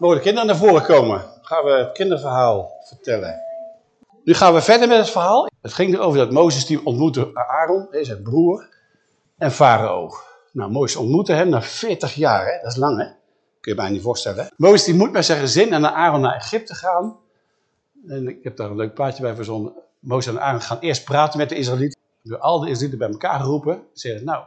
Mogen de kinderen naar voren komen? Gaan we het kinderverhaal vertellen. Nu gaan we verder met het verhaal. Het ging erover dat Mozes die ontmoette Aaron, zijn broer, en Farao. Nou, Mozes ontmoette hem na 40 jaar, hè? dat is lang hè. Kun je bijna niet voorstellen. Mozes die moet met zijn gezin en naar Aaron naar Egypte gaan. En ik heb daar een leuk plaatje bij verzonnen. Mozes en Aaron gaan eerst praten met de Israëlieten. Door al de Israëlieten bij elkaar geroepen. Zeggen, nou,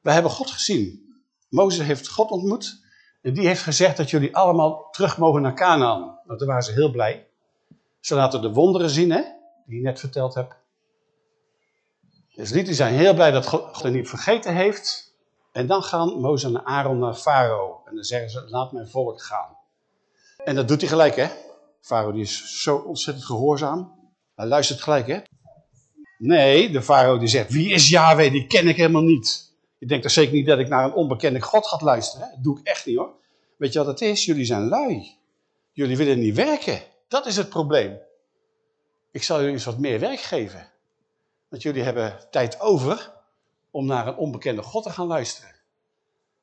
we hebben God gezien. Mozes heeft God ontmoet. En die heeft gezegd dat jullie allemaal terug mogen naar Canaan. Nou, toen waren ze heel blij. Ze laten de wonderen zien, hè, die je net verteld hebt. De Israëlieten zijn heel blij dat God er niet vergeten heeft. En dan gaan Mozes en Aaron naar Farao. En dan zeggen ze, laat mijn volk gaan. En dat doet hij gelijk, hè. Farao die is zo ontzettend gehoorzaam. Hij luistert gelijk, hè. Nee, de farao die zegt, wie is Yahweh? Die ken ik helemaal niet. Je denkt toch zeker niet dat ik naar een onbekende God ga luisteren? Dat doe ik echt niet hoor. Weet je wat het is? Jullie zijn lui. Jullie willen niet werken. Dat is het probleem. Ik zal jullie eens wat meer werk geven. Want jullie hebben tijd over om naar een onbekende God te gaan luisteren.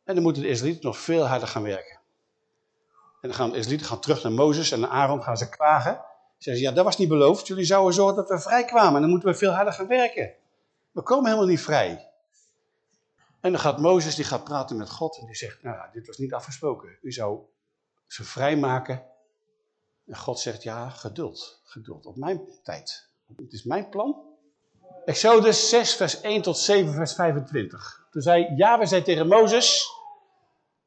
En dan moeten de Israëlieten nog veel harder gaan werken. En dan gaan de Israëlieten gaan terug naar Mozes en naar Aaron gaan ze klagen. Zeggen ze, ja dat was niet beloofd. Jullie zouden zorgen dat we vrij kwamen. En dan moeten we veel harder gaan werken. We komen helemaal niet vrij. En dan gaat Mozes, die gaat praten met God. En die zegt, nou dit was niet afgesproken. U zou ze vrijmaken. En God zegt, ja, geduld. Geduld, op mijn tijd. Het is mijn plan. Exodus 6, vers 1 tot 7, vers 25. Toen zei, ja, we zei tegen Mozes...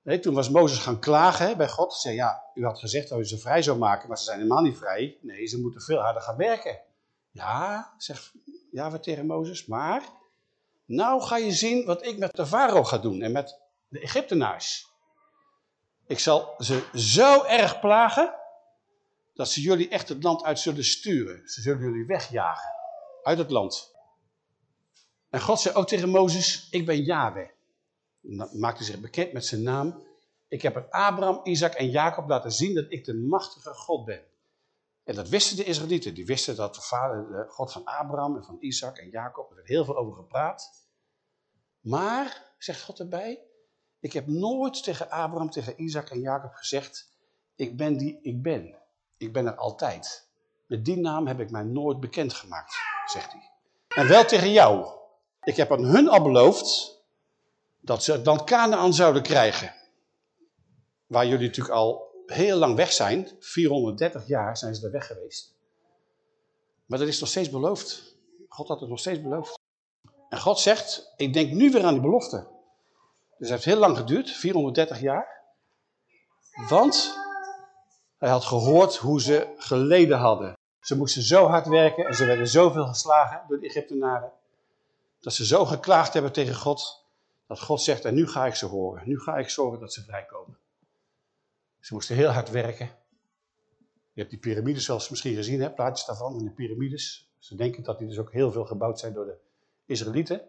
Nee, toen was Mozes gaan klagen bij God. Zei, ja, u had gezegd dat u ze vrij zou maken, maar ze zijn helemaal niet vrij. Nee, ze moeten veel harder gaan werken. Ja, zegt we tegen Mozes, maar nou ga je zien wat ik met de farao ga doen en met de Egyptenaars. Ik zal ze zo erg plagen, dat ze jullie echt het land uit zullen sturen. Ze zullen jullie wegjagen uit het land. En God zei ook tegen Mozes, ik ben Yahweh. Dan maakte zich bekend met zijn naam. Ik heb aan Abraham, Isaac en Jacob laten zien dat ik de machtige God ben. En dat wisten de Israëlieten. Die wisten dat de vader, de God van Abraham en van Isaac en Jacob, er werd heel veel over gepraat. Maar, zegt God erbij, ik heb nooit tegen Abraham, tegen Isaac en Jacob gezegd, ik ben die ik ben. Ik ben er altijd. Met die naam heb ik mij nooit bekendgemaakt, zegt hij. En wel tegen jou. Ik heb aan hun al beloofd dat ze dan Canaan zouden krijgen. Waar jullie natuurlijk al heel lang weg zijn. 430 jaar zijn ze er weg geweest. Maar dat is nog steeds beloofd. God had het nog steeds beloofd. En God zegt, ik denk nu weer aan die belofte. Dus het heeft heel lang geduurd, 430 jaar. Want hij had gehoord hoe ze geleden hadden. Ze moesten zo hard werken en ze werden zoveel geslagen door de Egyptenaren. Dat ze zo geklaagd hebben tegen God, dat God zegt, en nu ga ik ze horen. Nu ga ik zorgen dat ze vrijkomen. Ze moesten heel hard werken. Je hebt die piramides zelfs misschien gezien, hè, plaatjes daarvan, in de piramides. Ze denken dat die dus ook heel veel gebouwd zijn door de Israëlieten.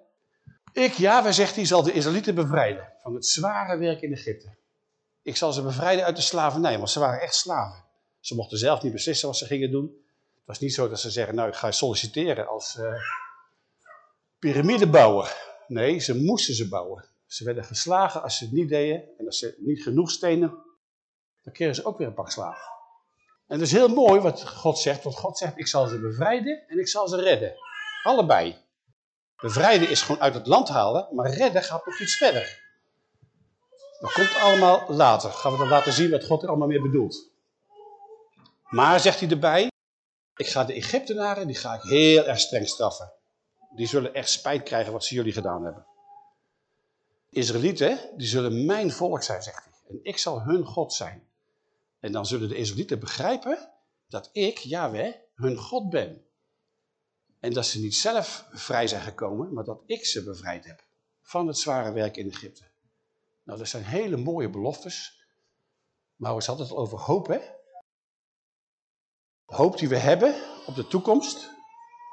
Ik, ja, zegt hij, zal de Israëlieten bevrijden van het zware werk in Egypte. Ik zal ze bevrijden uit de slavernij, want ze waren echt slaven. Ze mochten zelf niet beslissen wat ze gingen doen. Het was niet zo dat ze zeggen, nou ik ga solliciteren als uh, piramidebouwer. Nee, ze moesten ze bouwen. Ze werden geslagen als ze het niet deden en als ze niet genoeg stenen dan kregen ze ook weer een pak slaaf. En dat is heel mooi wat God zegt, want God zegt, ik zal ze bevrijden en ik zal ze redden. Allebei. Bevrijden is gewoon uit het land halen, maar redden gaat nog iets verder. Dat komt allemaal later. Gaan we dan laten zien wat God er allemaal mee bedoelt. Maar, zegt hij erbij, ik ga de Egyptenaren, die ga ik heel erg streng straffen. Die zullen echt spijt krijgen wat ze jullie gedaan hebben. Israëlieten, die zullen mijn volk zijn, zegt hij. En ik zal hun God zijn. En dan zullen de Israëlieten begrijpen dat ik, Yahweh, hun God ben. En dat ze niet zelf vrij zijn gekomen, maar dat ik ze bevrijd heb van het zware werk in Egypte. Nou, dat zijn hele mooie beloftes. Maar we hadden het over hoop, hè? Hoop die we hebben op de toekomst,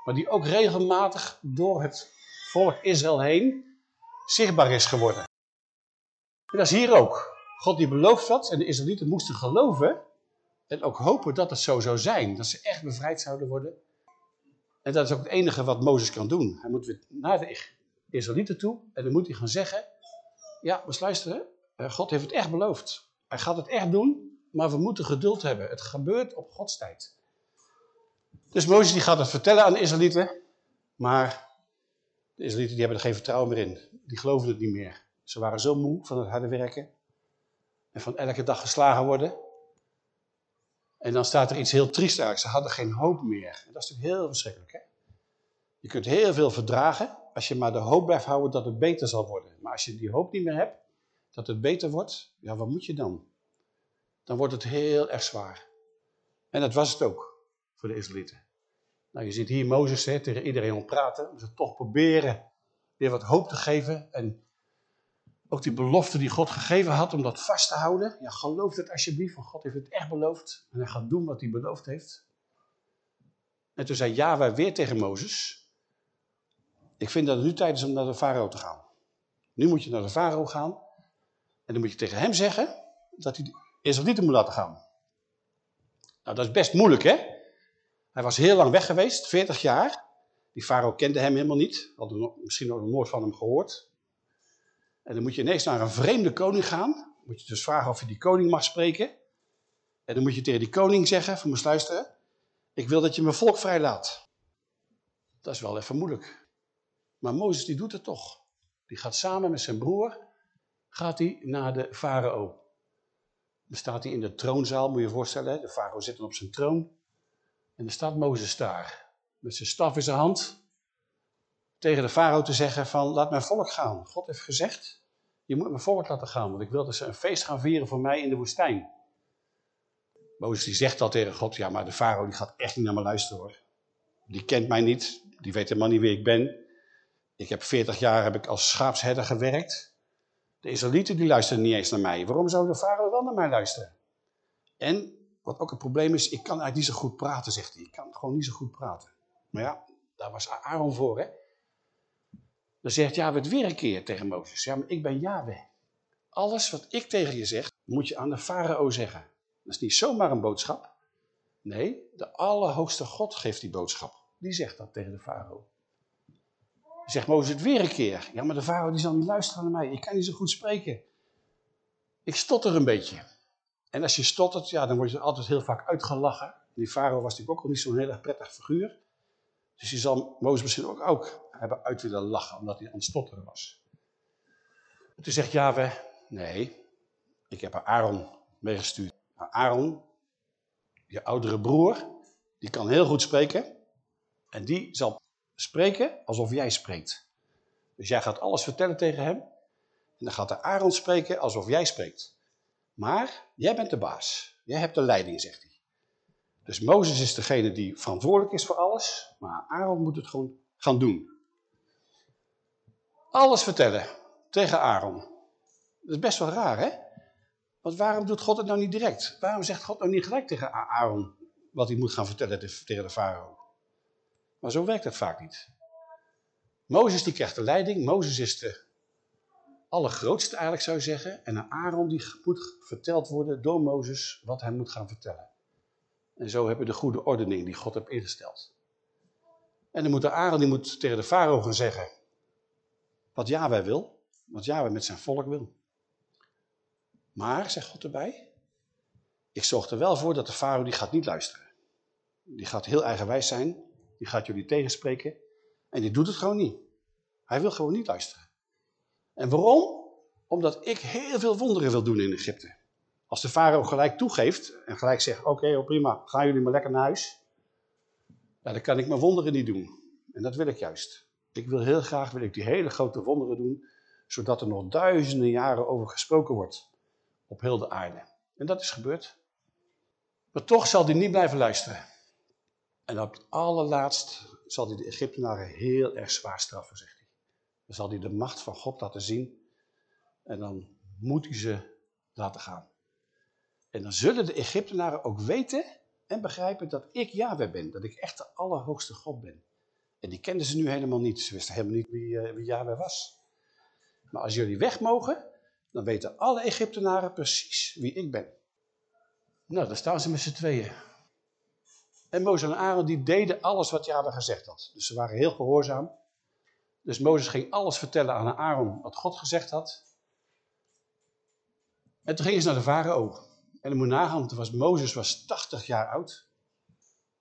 maar die ook regelmatig door het volk Israël heen zichtbaar is geworden. En dat is hier ook. God die belooft dat en de Israëlieten moesten geloven en ook hopen dat het zo zou zijn. Dat ze echt bevrijd zouden worden. En dat is ook het enige wat Mozes kan doen. Hij moet weer naar de Israëlieten toe en dan moet hij gaan zeggen, ja, maar luisteren, eh, God heeft het echt beloofd. Hij gaat het echt doen, maar we moeten geduld hebben. Het gebeurt op Gods tijd. Dus Mozes die gaat het vertellen aan de Israëlieten. Maar de Israëlieten die hebben er geen vertrouwen meer in. Die geloven het niet meer. Ze waren zo moe van het harde werken. En van elke dag geslagen worden. En dan staat er iets heel triest uit. Ze hadden geen hoop meer. En dat is natuurlijk heel verschrikkelijk. Hè? Je kunt heel veel verdragen als je maar de hoop blijft houden dat het beter zal worden. Maar als je die hoop niet meer hebt, dat het beter wordt, ja, wat moet je dan? Dan wordt het heel erg zwaar. En dat was het ook voor de Israëlieten. Nou, je ziet hier Mozes hè, tegen iedereen om praten. Om ze toch proberen weer wat hoop te geven. En ook die belofte die God gegeven had om dat vast te houden. Ja, geloof het alsjeblieft, want God heeft het echt beloofd. En hij gaat doen wat hij beloofd heeft. En toen zei Yahweh weer tegen Mozes. Ik vind dat het nu tijd is om naar de farao te gaan. Nu moet je naar de farao gaan. En dan moet je tegen hem zeggen dat hij Israëlieten moet laten gaan. Nou, dat is best moeilijk, hè? Hij was heel lang weg geweest, 40 jaar. Die farao kende hem helemaal niet. Had misschien nog nooit van hem gehoord. En dan moet je ineens naar een vreemde koning gaan. Moet je dus vragen of je die koning mag spreken. En dan moet je tegen die koning zeggen, van mijn luisteren. Ik wil dat je mijn volk vrijlaat. Dat is wel even moeilijk. Maar Mozes die doet het toch. Die gaat samen met zijn broer gaat hij naar de farao. Dan staat hij in de troonzaal, moet je je voorstellen. De farao zit dan op zijn troon. En dan staat Mozes daar. Met zijn staf in zijn hand. Tegen de farao te zeggen van, laat mijn volk gaan. God heeft gezegd, je moet mijn volk laten gaan. Want ik wil dat ze een feest gaan vieren voor mij in de woestijn. Mozes die zegt al tegen God, ja maar de farao die gaat echt niet naar me luisteren hoor. Die kent mij niet, die weet helemaal niet wie ik ben. Ik heb 40 jaar heb ik als schaapsherder gewerkt. De Israëlieten die luisteren niet eens naar mij. Waarom zou de farao wel naar mij luisteren? En, wat ook een probleem is, ik kan eigenlijk niet zo goed praten, zegt hij. Ik kan gewoon niet zo goed praten. Maar ja, daar was Aaron voor, hè. Dan zegt Yahweh het weer een keer tegen Mozes. Ja, maar ik ben Yahweh. Alles wat ik tegen je zeg, moet je aan de farao zeggen. Dat is niet zomaar een boodschap. Nee, de Allerhoogste God geeft die boodschap. Die zegt dat tegen de farao. Zegt Mozes het weer een keer. Ja, maar de farao die zal niet luisteren naar mij. Ik kan niet zo goed spreken. Ik stotter een beetje. En als je stottert, ja, dan word je altijd heel vaak uitgelachen. Die farao was natuurlijk ook al niet zo'n heel erg prettig figuur. Dus die zal Mozes misschien ook, ook hebben uit willen lachen, omdat hij aan het stotteren was. En toen zegt Yahweh, nee, ik heb Aaron meegestuurd. Aaron, je oudere broer, die kan heel goed spreken. En die zal spreken alsof jij spreekt. Dus jij gaat alles vertellen tegen hem. En dan gaat de Aaron spreken alsof jij spreekt. Maar jij bent de baas. Jij hebt de leiding, zegt hij. Dus Mozes is degene die verantwoordelijk is voor alles. Maar Aaron moet het gewoon gaan doen. Alles vertellen tegen Aaron. Dat is best wel raar, hè? Want waarom doet God het nou niet direct? Waarom zegt God nou niet gelijk tegen Aaron wat hij moet gaan vertellen tegen de farao? Maar zo werkt het vaak niet. Mozes die krijgt de leiding. Mozes is de allergrootste eigenlijk zou je zeggen. En Aaron die moet verteld worden door Mozes wat hij moet gaan vertellen. En zo hebben we de goede ordening die God heeft ingesteld. En dan moet de Aaron die moet tegen de farao gaan zeggen wat Yahweh wil. Wat Yahweh met zijn volk wil. Maar, zegt God erbij, ik zorg er wel voor dat de farao die gaat niet luisteren. Die gaat heel eigenwijs zijn die gaat jullie tegenspreken. En die doet het gewoon niet. Hij wil gewoon niet luisteren. En waarom? Omdat ik heel veel wonderen wil doen in Egypte. Als de farao gelijk toegeeft en gelijk zegt, oké, oh, prima, gaan jullie maar lekker naar huis. Ja, dan kan ik mijn wonderen niet doen. En dat wil ik juist. Ik wil heel graag wil ik die hele grote wonderen doen, zodat er nog duizenden jaren over gesproken wordt op heel de aarde. En dat is gebeurd. Maar toch zal hij niet blijven luisteren. En op het allerlaatst zal hij de Egyptenaren heel erg zwaar straffen, zegt hij. Dan zal hij de macht van God laten zien. En dan moet hij ze laten gaan. En dan zullen de Egyptenaren ook weten en begrijpen dat ik Yahweh ben. Dat ik echt de allerhoogste God ben. En die kenden ze nu helemaal niet. Ze wisten helemaal niet wie, uh, wie Yahweh was. Maar als jullie weg mogen, dan weten alle Egyptenaren precies wie ik ben. Nou, daar staan ze met z'n tweeën. En Mozes en Aaron die deden alles wat Yahweh gezegd had. Dus ze waren heel gehoorzaam. Dus Mozes ging alles vertellen aan Aaron wat God gezegd had. En toen gingen ze naar de farao. En dan moet nagaan, toen was Mozes was 80 jaar oud.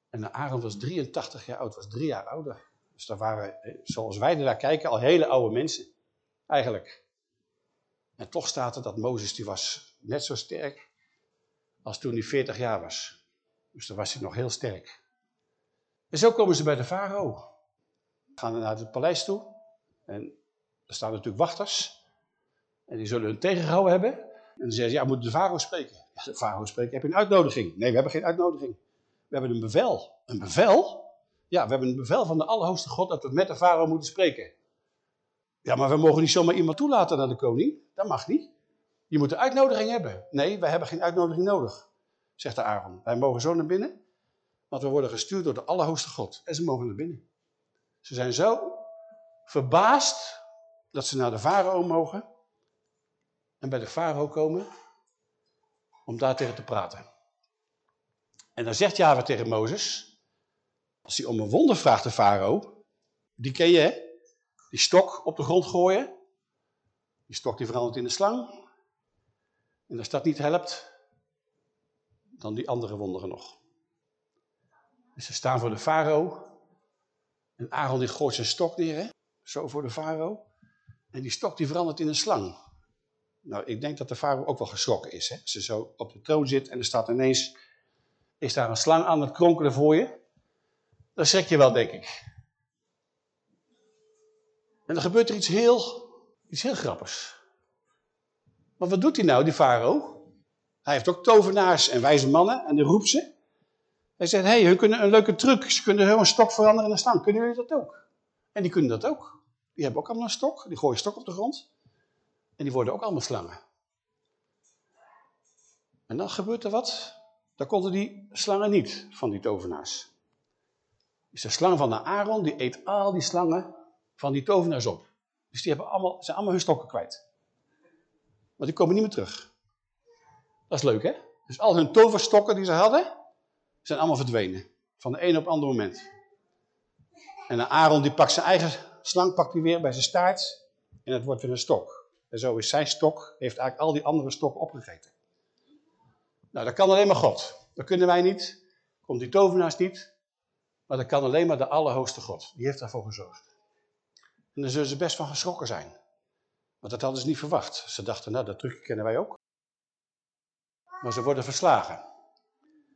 En Aaron was 83 jaar oud, was drie jaar ouder. Dus daar waren, zoals wij naar kijken, al hele oude mensen. Eigenlijk. En toch staat er dat Mozes, die was net zo sterk als toen hij 40 jaar was. Dus dan was hij nog heel sterk. En zo komen ze bij de farao. Gaan naar het paleis toe. En er staan natuurlijk wachters. En die zullen hun tegengehouden hebben. En dan zeggen ze, ja, moet de farao spreken. De farao spreken, heb je een uitnodiging? Nee, we hebben geen uitnodiging. We hebben een bevel. Een bevel? Ja, we hebben een bevel van de Allerhoogste God dat we met de farao moeten spreken. Ja, maar we mogen niet zomaar iemand toelaten naar de koning. Dat mag niet. Je moet een uitnodiging hebben. Nee, wij hebben geen uitnodiging nodig, zegt de Aaron. Wij mogen zo naar binnen, want we worden gestuurd door de Allerhoogste God. En ze mogen naar binnen. Ze zijn zo verbaasd dat ze naar de farao mogen en bij de farao komen om daar tegen te praten. En dan zegt Java tegen Mozes, als hij om een wonder vraagt de farao, die ken je hè, die stok op de grond gooien, die stok die verandert in een slang, en als dat niet helpt, dan die andere wonderen nog. Dus ze staan voor de farao. En Aaron die gooit zijn stok neer, hè? zo voor de farao. En die stok die verandert in een slang. Nou, ik denk dat de farao ook wel geschrokken is. Hè? Als ze zo op de troon zit en er staat ineens... Is daar een slang aan het kronkelen voor je? Dan schrik je wel, denk ik. En dan gebeurt er iets heel, iets heel grappigs. Maar wat doet hij nou, die farao? Hij heeft ook tovenaars en wijze mannen en die roept ze. Hij zegt, hé, hey, hun kunnen een leuke truc. Ze kunnen heel een stok veranderen in een slang. Kunnen jullie dat ook? En die kunnen dat ook. Die hebben ook allemaal een stok. Die gooien stok op de grond. En die worden ook allemaal slangen. En dan gebeurt er wat. Dan konden die slangen niet van die tovenaars. Dus de slang van de Aaron, die eet al die slangen van die tovenaars op. Dus die hebben allemaal, zijn allemaal hun stokken kwijt. Maar die komen niet meer terug. Dat is leuk, hè? Dus al hun toverstokken die ze hadden, zijn allemaal verdwenen. Van de een op het andere moment. En de Aaron die pakt zijn eigen slang, pakt hij weer bij zijn staart. En het wordt weer een stok. En zo is zijn stok, heeft eigenlijk al die andere stokken opgegeten. Nou, dat kan alleen maar God. Dat kunnen wij niet. Komt die tovenaars niet. Maar dat kan alleen maar de Allerhoogste God. Die heeft daarvoor gezorgd. En daar zullen ze best van geschrokken zijn. Want dat hadden ze niet verwacht. Ze dachten, nou, dat trucje kennen wij ook. Maar ze worden verslagen.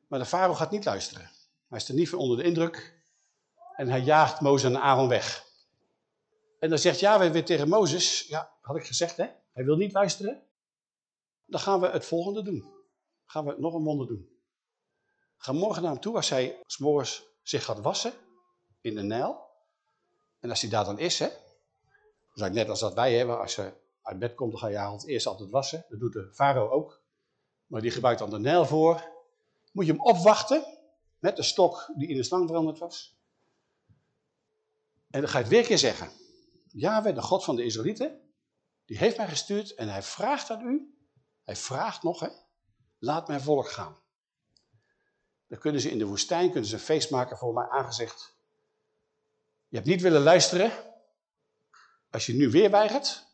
Maar de farao gaat niet luisteren. Hij is er niet van onder de indruk. En hij jaagt Mozes en Aaron weg. En dan zegt Yahweh weer tegen Mozes, ja, had ik gezegd hè, hij wil niet luisteren. Dan gaan we het volgende doen. Gaan we nog een wonder doen. Ga morgen naar hem toe als hij s'morgens zich gaat wassen in de Nijl. En als hij daar dan is, hè, dat net als dat wij hebben, als je uit bed komt, dan ga je avond eerst altijd wassen. Dat doet de farao ook. Maar die gebruikt dan de Nijl voor. Moet je hem opwachten met de stok die in de slang veranderd was. En dan ga je het weer keer zeggen. Yahweh, de God van de Israëlieten, die heeft mij gestuurd en hij vraagt aan u, hij vraagt nog, hè, laat mijn volk gaan. Dan kunnen ze in de woestijn kunnen ze een feest maken voor mijn aangezicht. Je hebt niet willen luisteren, als je nu weer weigert,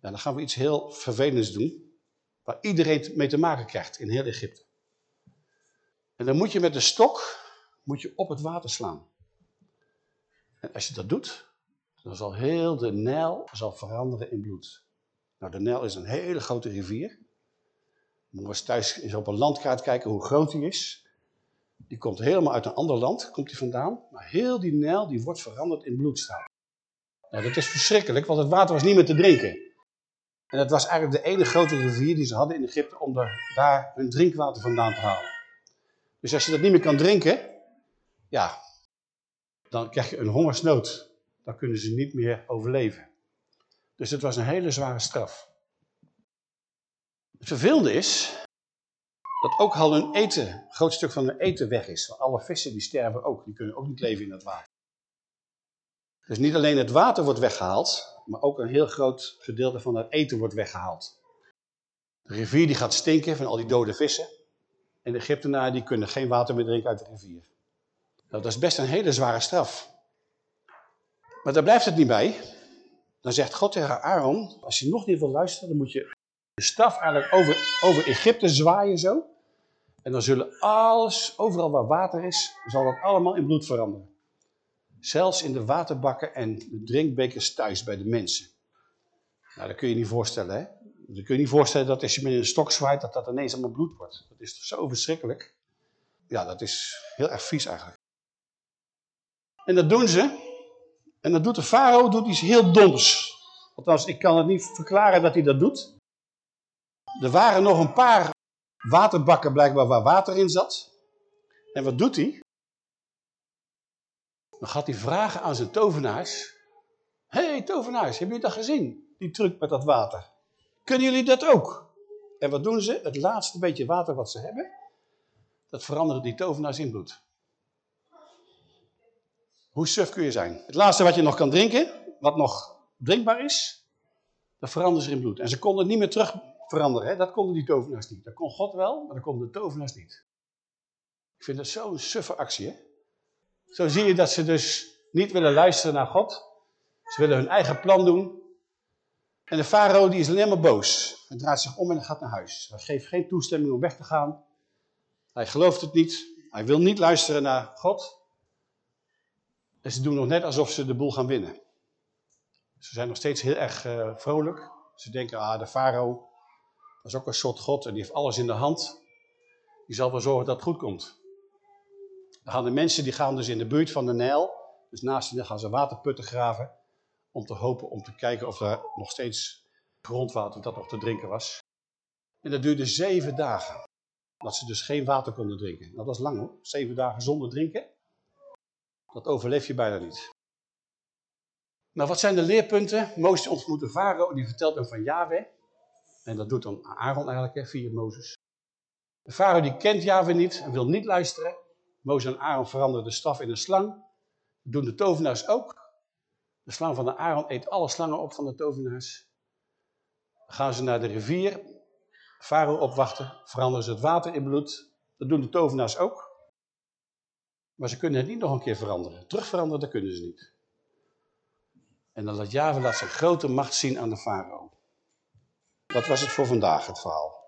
dan gaan we iets heel vervelends doen, waar iedereen mee te maken krijgt in heel Egypte. En dan moet je met de stok moet je op het water slaan. En als je dat doet, dan zal heel de Nijl zal veranderen in bloed. Nou, de Nijl is een hele grote rivier. Je moet eens thuis eens op een landkaart kijken hoe groot die is. Die komt helemaal uit een ander land, komt die vandaan. Maar heel die Nijl die wordt veranderd in bloedstaal. Nou, dat is verschrikkelijk, want het water was niet meer te drinken. En dat was eigenlijk de ene grote rivier die ze hadden in Egypte om daar hun drinkwater vandaan te halen. Dus als je dat niet meer kan drinken, ja, dan krijg je een hongersnood. Dan kunnen ze niet meer overleven. Dus het was een hele zware straf. Het vervelende is dat ook al hun eten, een groot stuk van hun eten weg is. Want alle vissen die sterven ook, die kunnen ook niet leven in dat water. Dus niet alleen het water wordt weggehaald, maar ook een heel groot gedeelte van het eten wordt weggehaald. De rivier die gaat stinken van al die dode vissen. En de Egyptenaren die kunnen geen water meer drinken uit de rivier. Nou, dat is best een hele zware straf. Maar daar blijft het niet bij. Dan zegt God tegen Aaron, als je nog niet wil luisteren, dan moet je de staf eigenlijk over, over Egypte zwaaien zo. En dan zullen alles, overal waar water is, zal dat allemaal in bloed veranderen. Zelfs in de waterbakken en de drinkbekers thuis bij de mensen. Nou, dat kun je niet voorstellen, hè? Dan kun je niet voorstellen dat als je met een stok zwaait, dat dat ineens allemaal bloed wordt. Dat is zo verschrikkelijk. Ja, dat is heel erg vies eigenlijk. En dat doen ze. En dat doet de farao doet iets heel doms. Althans, ik kan het niet verklaren dat hij dat doet. Er waren nog een paar waterbakken blijkbaar waar water in zat. En wat doet hij? Dan gaat hij vragen aan zijn tovenaars. Hé hey, tovenaars, hebben jullie dat gezien? Die truc met dat water. Kunnen jullie dat ook? En wat doen ze? Het laatste beetje water wat ze hebben, dat veranderen die tovenaars in bloed. Hoe suf kun je zijn? Het laatste wat je nog kan drinken, wat nog drinkbaar is, dat veranderen ze in bloed. En ze konden niet meer terug veranderen. Hè? Dat konden die tovenaars niet. Dat kon God wel, maar dat konden de tovenaars niet. Ik vind dat zo'n suffe actie. Hè? Zo zie je dat ze dus niet willen luisteren naar God. Ze willen hun eigen plan doen. En de farao die is alleen maar boos. Hij draait zich om en gaat naar huis. Hij geeft geen toestemming om weg te gaan. Hij gelooft het niet. Hij wil niet luisteren naar God. En ze doen nog net alsof ze de boel gaan winnen. Ze zijn nog steeds heel erg uh, vrolijk. Ze denken, ah, de farao, dat is ook een soort god en die heeft alles in de hand. Die zal wel zorgen dat het goed komt. Dan gaan de mensen, die gaan dus in de buurt van de Nijl, dus naast Nijl gaan ze waterputten graven, om te hopen, om te kijken of er nog steeds grondwater dat nog te drinken was. En dat duurde zeven dagen. Dat ze dus geen water konden drinken. Dat was lang hoor, zeven dagen zonder drinken. Dat overleef je bijna niet. Nou, wat zijn de leerpunten? Mozes ontmoet de farao, die vertelt hem van Yahweh. En dat doet dan Aaron eigenlijk, via Mozes. De farao die kent Yahweh niet en wil niet luisteren. Mozes en Aaron veranderen de staf in een slang. Dat doen de tovenaars ook. De slang van de Aaron eet alle slangen op van de tovenaars. Dan gaan ze naar de rivier, farao opwachten, veranderen ze het water in bloed. Dat doen de tovenaars ook. Maar ze kunnen het niet nog een keer veranderen. Terugveranderen, dat kunnen ze niet. En dan laat Java laat zijn grote macht zien aan de farao. Dat was het voor vandaag, het verhaal.